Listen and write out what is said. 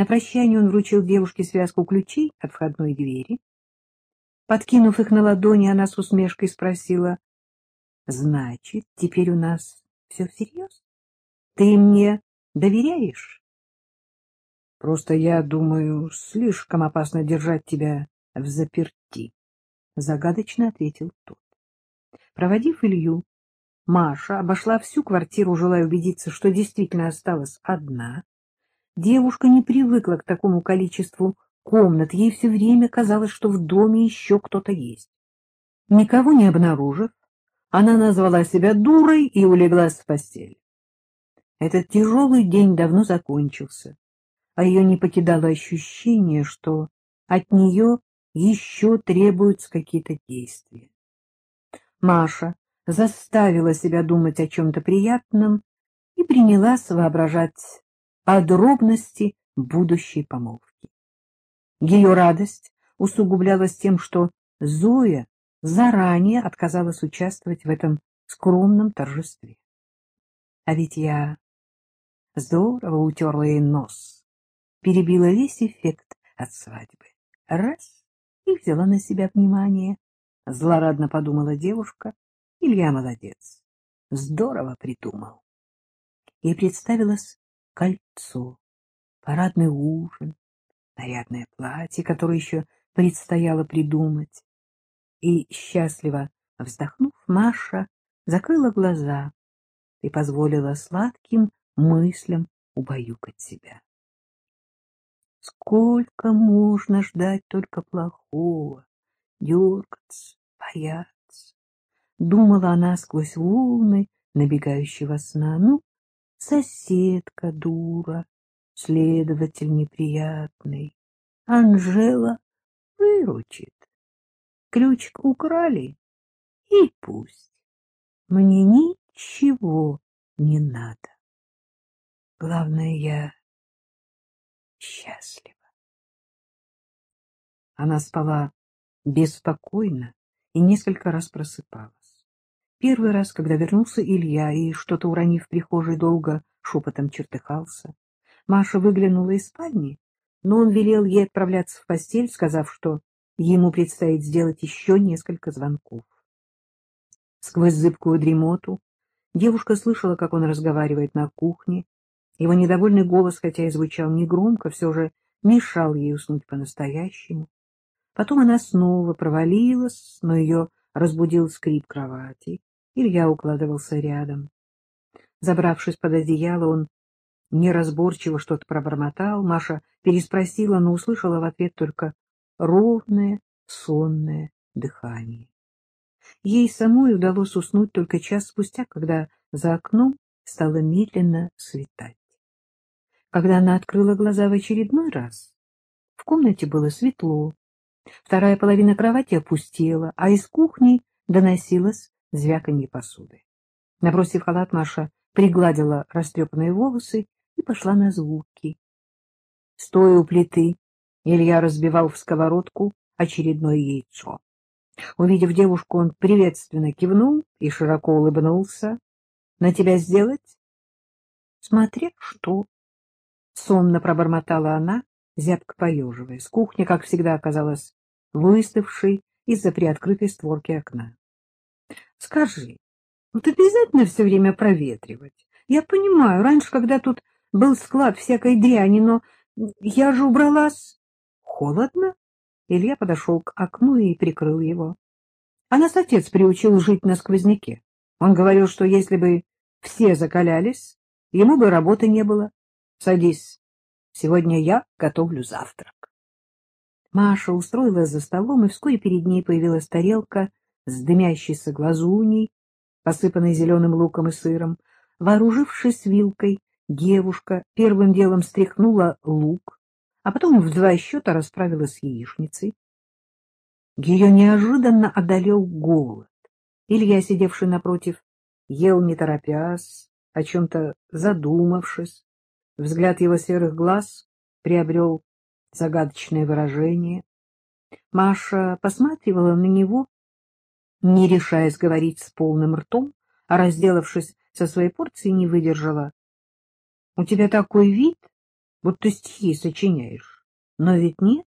На прощание он вручил девушке связку ключей от входной двери. Подкинув их на ладони, она с усмешкой спросила, — Значит, теперь у нас все всерьез? Ты мне доверяешь? — Просто я думаю, слишком опасно держать тебя в заперти, — загадочно ответил тот. Проводив Илью, Маша обошла всю квартиру, желая убедиться, что действительно осталась одна. Девушка не привыкла к такому количеству комнат, ей все время казалось, что в доме еще кто-то есть. Никого не обнаружив, она назвала себя дурой и улеглась в постель. Этот тяжелый день давно закончился, а ее не покидало ощущение, что от нее еще требуются какие-то действия. Маша заставила себя думать о чем-то приятном и принялась воображать подробности будущей помолвки. Ее радость усугублялась тем, что Зоя заранее отказалась участвовать в этом скромном торжестве. А ведь я здорово утерла ей нос, перебила весь эффект от свадьбы. Раз — и взяла на себя внимание. Злорадно подумала девушка. Илья молодец. Здорово придумал. Ей представилось кольцо, парадный ужин, нарядное платье, которое еще предстояло придумать. И, счастливо вздохнув, Маша закрыла глаза и позволила сладким мыслям убаюкать себя. Сколько можно ждать только плохого, дергаться, бояться? Думала она сквозь волны набегающего сна. Ну, соседка дура, следователь неприятный. Анжела выручит. Ключик украли, и пусть. Мне ничего не надо. Главное, я счастлива. Она спала беспокойно и несколько раз просыпалась. Первый раз, когда вернулся Илья и, что-то уронив в прихожей, долго шепотом чертыхался, Маша выглянула из спальни, но он велел ей отправляться в постель, сказав, что ему предстоит сделать еще несколько звонков. Сквозь зыбкую дремоту девушка слышала, как он разговаривает на кухне. Его недовольный голос, хотя и звучал негромко, все же мешал ей уснуть по-настоящему. Потом она снова провалилась, но ее разбудил скрип кровати. Илья укладывался рядом. Забравшись под одеяло, он неразборчиво что-то пробормотал. Маша переспросила, но услышала в ответ только ровное, сонное дыхание. Ей самой удалось уснуть только час спустя, когда за окном стало медленно светать. Когда она открыла глаза в очередной раз, в комнате было светло, вторая половина кровати опустела, а из кухни доносилось звяканье посуды. Набросив халат, Маша пригладила растрепанные волосы и пошла на звуки. Стоя у плиты, Илья разбивал в сковородку очередное яйцо. Увидев девушку, он приветственно кивнул и широко улыбнулся. — На тебя сделать? — Смотри, что... Сонно пробормотала она, зябко поеживая. С кухни, как всегда, оказалась выставшей из-за приоткрытой створки окна. Скажи, вот обязательно все время проветривать? Я понимаю, раньше, когда тут был склад всякой дряни, но я же убралась. Холодно? Илья подошел к окну и прикрыл его. А нас отец приучил жить на сквозняке. Он говорил, что если бы все закалялись, ему бы работы не было. Садись. Сегодня я готовлю завтрак. Маша устроилась за столом, и вскоре перед ней появилась тарелка с дымящейся глазуней, посыпанной зеленым луком и сыром. Вооружившись вилкой, девушка первым делом стряхнула лук, а потом в два счета расправилась с яичницей. Ее неожиданно одолел голод. Илья, сидевший напротив, ел не торопясь, о чем-то задумавшись. Взгляд его серых глаз приобрел загадочное выражение. Маша посматривала на него не решаясь говорить с полным ртом, а разделавшись со своей порцией, не выдержала. — У тебя такой вид, будто стихи сочиняешь. Но ведь нет.